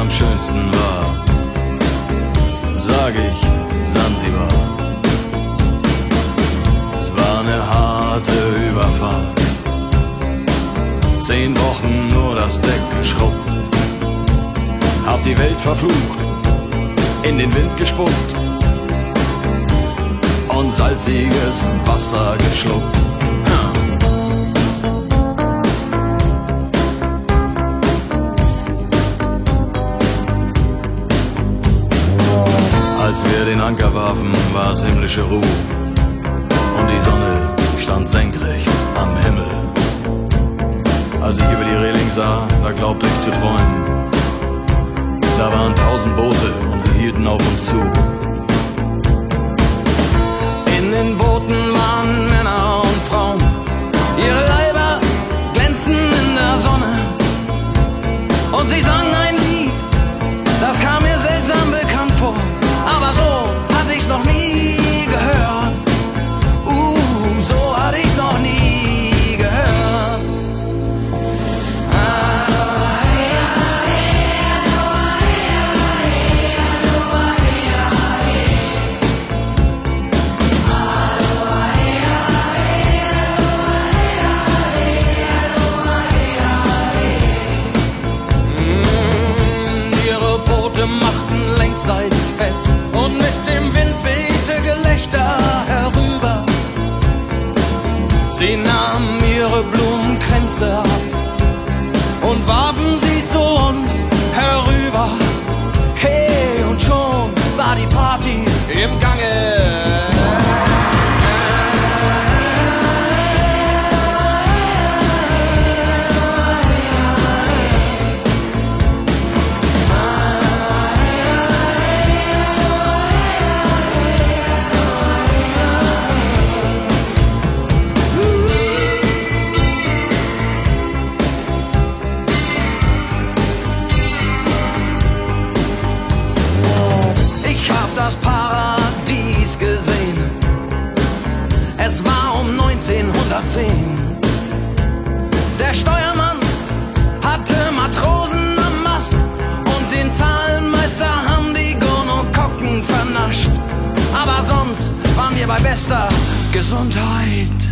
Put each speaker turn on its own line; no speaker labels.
Am schönsten war, sag ich Sansibar. Es war eine harte Überfahrt, zehn Wochen nur das Deck geschrubbt. Hab die Welt verflucht, in den Wind gespuckt und salziges Wasser geschluckt. Als wir den Anker warfen, war es himmlische Ruhe und die Sonne stand senkrecht am Himmel. Als ich über die Reling sah, da glaubte ich zu träumen. Da waren tausend Boote und wir hielten auf uns zu. Nahmen ihre Blumenkränze ab Ich hab das Paradies gesehen. Es war um 1910. Der Steuermann hatte Matrosen am Mast und den Zahlenmeister haben die Gonokokken vernascht. Aber sonst waren wir bei bester Gesundheit.